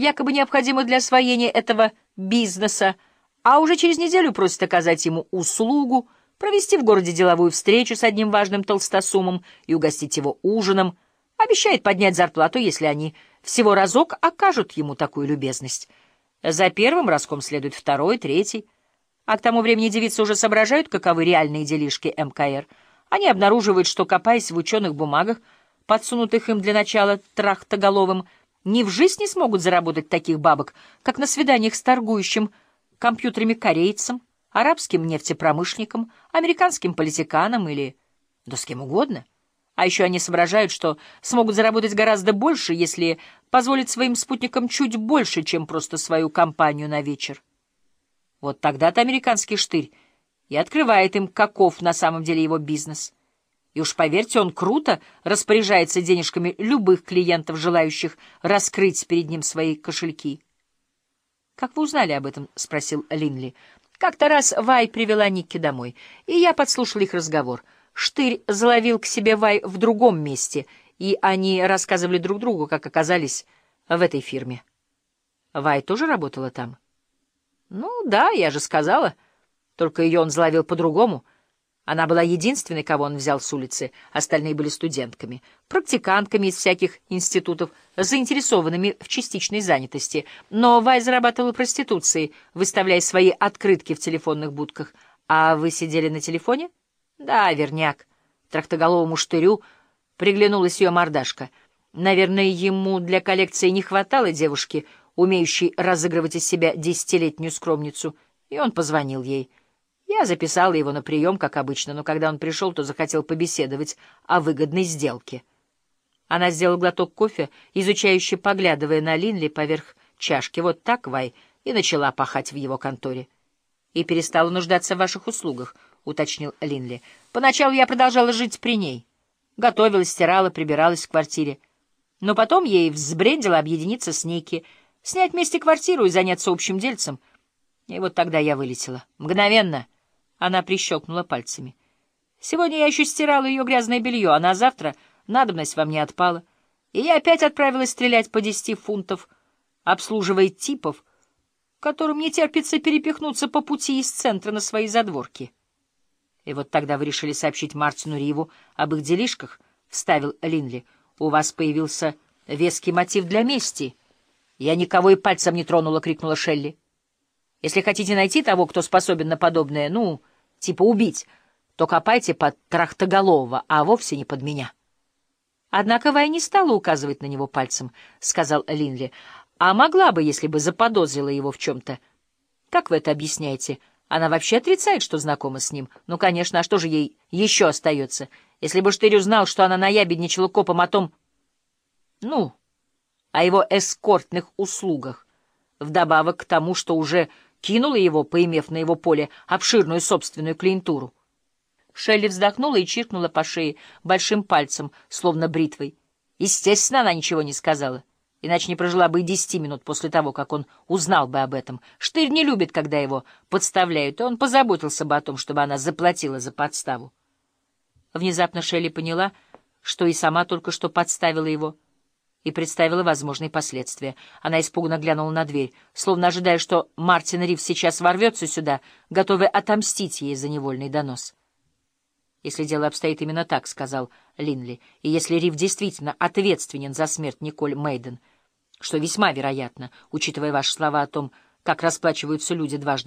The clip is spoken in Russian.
якобы необходимых для освоения этого бизнеса, а уже через неделю просит оказать ему услугу, провести в городе деловую встречу с одним важным толстосумом и угостить его ужином, обещает поднять зарплату, если они всего разок окажут ему такую любезность. За первым разком следует второй, третий, а к тому времени девицы уже соображают, каковы реальные делишки МКР. Они обнаруживают, что, копаясь в ученых бумагах, подсунутых им для начала трахтоголовым, ни в жизнь не смогут заработать таких бабок, как на свиданиях с торгующим компьютерами корейцем, арабским нефтепромышленником, американским политиканом или... да с кем угодно. А еще они соображают, что смогут заработать гораздо больше, если позволят своим спутникам чуть больше, чем просто свою компанию на вечер. Вот тогда-то американский штырь и открывает им, каков на самом деле его бизнес — и уж поверьте, он круто распоряжается денежками любых клиентов, желающих раскрыть перед ним свои кошельки. «Как вы узнали об этом?» — спросил Линли. «Как-то раз Вай привела Никки домой, и я подслушал их разговор. Штырь заловил к себе Вай в другом месте, и они рассказывали друг другу, как оказались в этой фирме. Вай тоже работала там?» «Ну да, я же сказала. Только ее он заловил по-другому». Она была единственной, кого он взял с улицы, остальные были студентками, практикантками из всяких институтов, заинтересованными в частичной занятости. Но Вай зарабатывала проституцией, выставляя свои открытки в телефонных будках. А вы сидели на телефоне? Да, верняк. Трактоголовому штырю приглянулась ее мордашка. Наверное, ему для коллекции не хватало девушки, умеющей разыгрывать из себя десятилетнюю скромницу, и он позвонил ей. Я записала его на прием, как обычно, но когда он пришел, то захотел побеседовать о выгодной сделке. Она сделала глоток кофе, изучающе поглядывая на Линли поверх чашки. Вот так, Вай, и начала пахать в его конторе. «И перестала нуждаться в ваших услугах», — уточнил Линли. «Поначалу я продолжала жить при ней. Готовилась, стирала, прибиралась в квартире. Но потом ей взбрендило объединиться с Ники, снять вместе квартиру и заняться общим дельцем. И вот тогда я вылетела. Мгновенно». Она прищелкнула пальцами. «Сегодня я еще стирала ее грязное белье, а на завтра надобность во мне отпала. И я опять отправилась стрелять по десяти фунтов, обслуживая типов, которым не терпится перепихнуться по пути из центра на свои задворки. И вот тогда вы решили сообщить Мартину Риву об их делишках, — вставил Линли. У вас появился веский мотив для мести. Я никого и пальцем не тронула, — крикнула Шелли. Если хотите найти того, кто способен на подобное, ну типа убить, то копайте под Трахтоголового, а вовсе не под меня. Однако Вай не стала указывать на него пальцем, — сказал Линли, — а могла бы, если бы заподозрила его в чем-то. Как вы это объясняете? Она вообще отрицает, что знакома с ним. Ну, конечно, а что же ей еще остается? Если бы Штырь узнал, что она наябедничала копом о том... Ну, о его эскортных услугах, вдобавок к тому, что уже кинула его, поимев на его поле обширную собственную клиентуру. Шелли вздохнула и чиркнула по шее большим пальцем, словно бритвой. Естественно, она ничего не сказала, иначе не прожила бы и десяти минут после того, как он узнал бы об этом. Штырь не любит, когда его подставляют, и он позаботился бы о том, чтобы она заплатила за подставу. Внезапно Шелли поняла, что и сама только что подставила его — и представила возможные последствия. Она испуганно глянула на дверь, словно ожидая, что Мартин Рив сейчас ворвется сюда, готовый отомстить ей за невольный донос. «Если дело обстоит именно так», — сказал Линли, «и если Рив действительно ответственен за смерть Николь Мейден, что весьма вероятно, учитывая ваши слова о том, как расплачиваются люди дважды